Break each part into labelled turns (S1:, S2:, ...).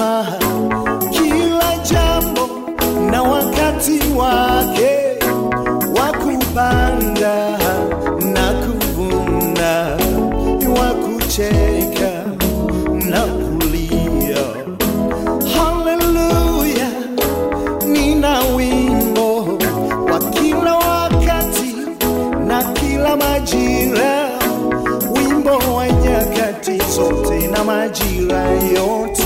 S1: anasema kila jambo na wakati wake wa kupanda na kuvuna, wa kucheka na kulia. Haleluya, nina wimbo wa kila wakati na kila majira. Wimbo wa nyakati zote na majira yote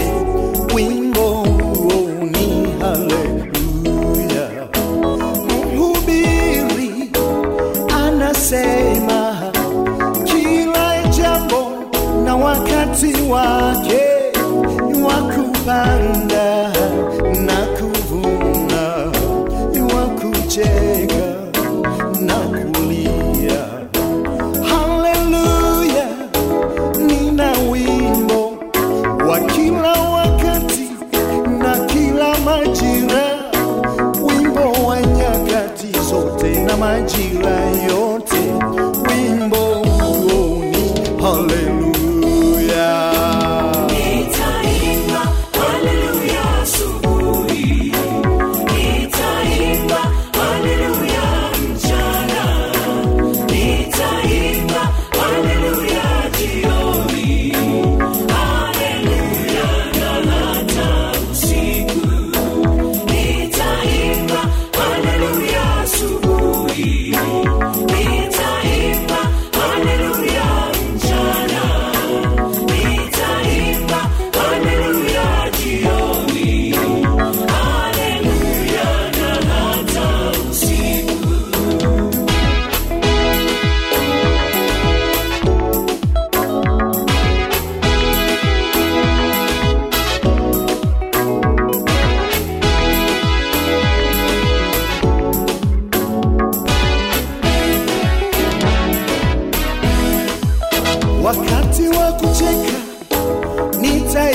S1: wakati wake wa kupanda na kuvuna wa kucheka na kulia haleluya nina wimbo wa kila wakati na kila majira. Wimbo wa nyakati zote na majira yote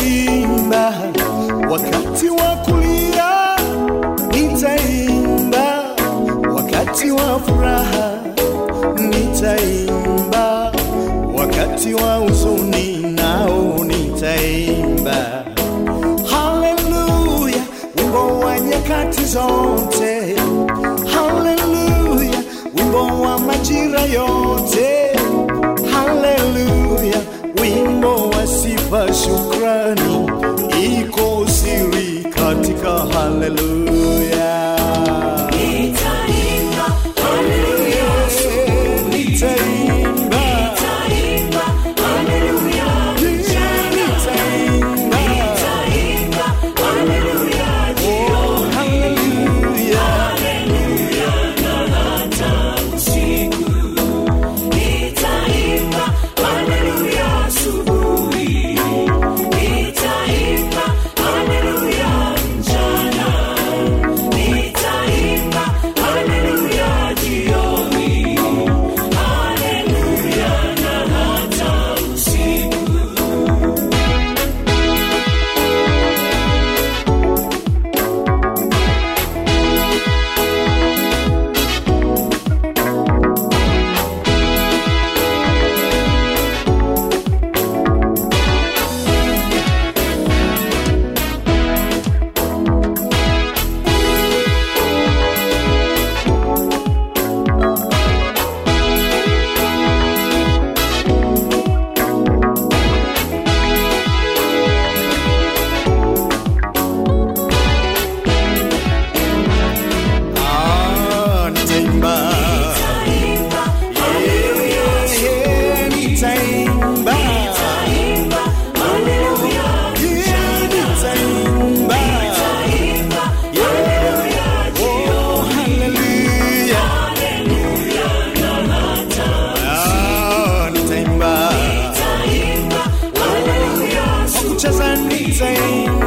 S2: nitaimba,
S1: wakati wa kulia nitaimba, wakati wa furaha nitaimba, wakati wa huzuni nao nitaimba. Haleluya, wimbo wa nyakati zote. Haleluya, wimbo wa majira yote. Haleluya, wimbo wa sifa, shukrani, nitaimba.